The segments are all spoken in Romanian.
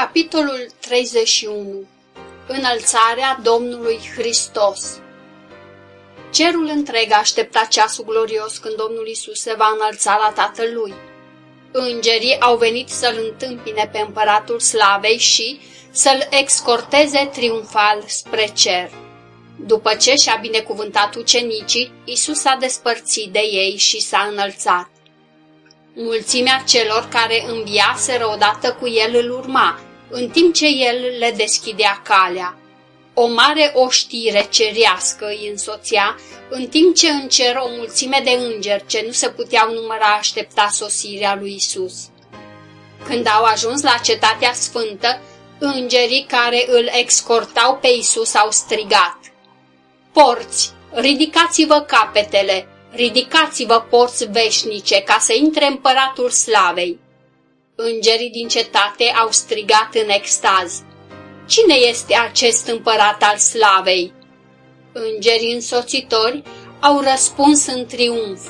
Capitolul 31 Înălțarea Domnului Hristos Cerul întreg aștepta ceasul glorios când Domnul Isus se va înălța la Tatălui. Îngerii au venit să-L întâmpine pe împăratul slavei și să-L excorteze triumfal spre cer. După ce și-a binecuvântat ucenicii, Isus a despărțit de ei și s-a înălțat. Mulțimea celor care înviaseră odată cu el îl urma, în timp ce el le deschidea calea. O mare oștire cerească îi însoțea, în timp ce în cer o mulțime de îngeri ce nu se puteau număra aștepta sosirea lui Isus. Când au ajuns la cetatea sfântă, îngerii care îl excortau pe Isus au strigat. Porți, ridicați-vă capetele, ridicați-vă porți veșnice ca să intre împăratul slavei. Îngerii din cetate au strigat în extaz. Cine este acest împărat al slavei? Îngerii însoțitori au răspuns în triumf.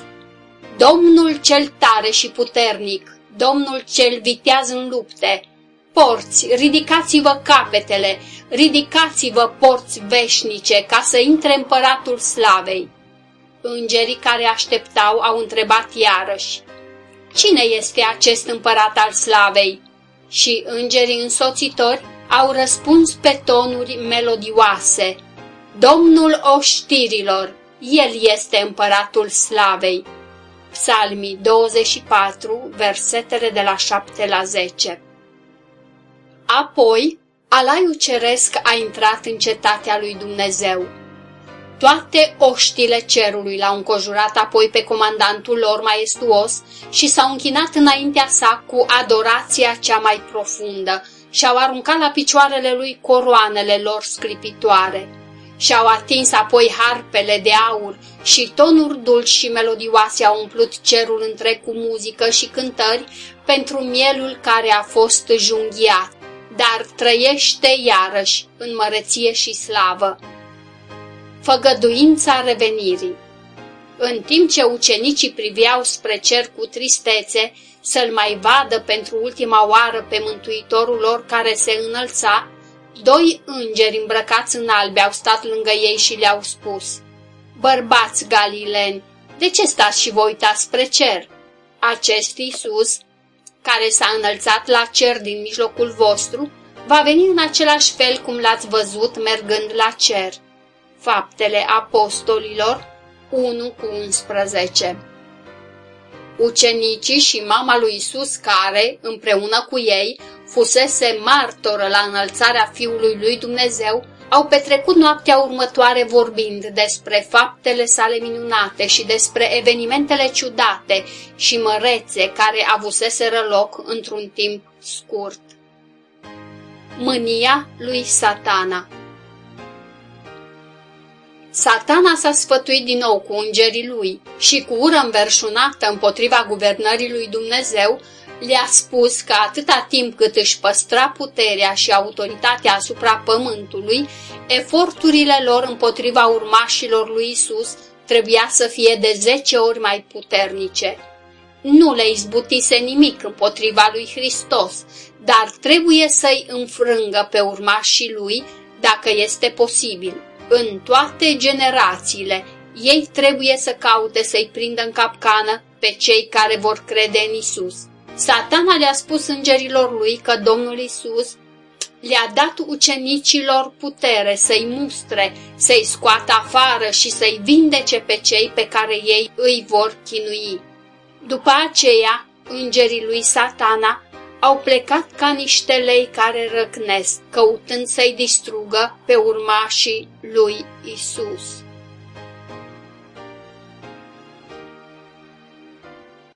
Domnul cel tare și puternic, Domnul cel viteaz în lupte, porți, ridicați-vă capetele, ridicați-vă porți veșnice ca să intre împăratul slavei. Îngerii care așteptau au întrebat iarăși, Cine este acest împărat al slavei? Și îngerii însoțitori au răspuns pe tonuri melodioase, Domnul oștirilor, El este împăratul slavei. Psalmii 24, versetele de la 7 la 10 Apoi, Alaiul Ceresc a intrat în cetatea lui Dumnezeu toate oștile cerului l-au încojurat apoi pe comandantul lor maestuos și s-au închinat înaintea sa cu adorația cea mai profundă și au aruncat la picioarele lui coroanele lor sclipitoare. Și-au atins apoi harpele de aur și tonuri dulci și melodioase au umplut cerul întreg cu muzică și cântări pentru mielul care a fost junghiat, dar trăiește iarăși în măreție și slavă făgăduința revenirii. În timp ce ucenicii priveau spre cer cu tristețe să-l mai vadă pentru ultima oară pe mântuitorul lor care se înălța, doi îngeri îmbrăcați în albe au stat lângă ei și le-au spus, Bărbați galileni, de ce stați și vă uitați spre cer? Acest Iisus, care s-a înălțat la cer din mijlocul vostru, va veni în același fel cum l-ați văzut mergând la cer. Faptele Apostolilor 1 cu 11 Ucenicii și mama lui Isus care, împreună cu ei, fusese martoră la înălțarea Fiului lui Dumnezeu, au petrecut noaptea următoare vorbind despre faptele sale minunate și despre evenimentele ciudate și mărețe care avuseseră loc într-un timp scurt. Mânia lui satana Satana s-a sfătuit din nou cu îngerii lui și cu ură înverșunată împotriva guvernării lui Dumnezeu, le-a spus că atâta timp cât își păstra puterea și autoritatea asupra pământului, eforturile lor împotriva urmașilor lui Isus trebuia să fie de zece ori mai puternice. Nu le izbutise nimic împotriva lui Hristos, dar trebuie să-i înfrângă pe urmașii lui dacă este posibil în toate generațiile, ei trebuie să caute să-i prindă în capcană pe cei care vor crede în Isus. Satana le-a spus îngerilor lui că Domnul Isus le-a dat ucenicilor putere să-i mustre, să-i scoată afară și să-i vindece pe cei pe care ei îi vor chinui. După aceea, îngerii lui satana au plecat ca niște lei care răcnesc, căutând să-i distrugă pe urmașii lui Isus.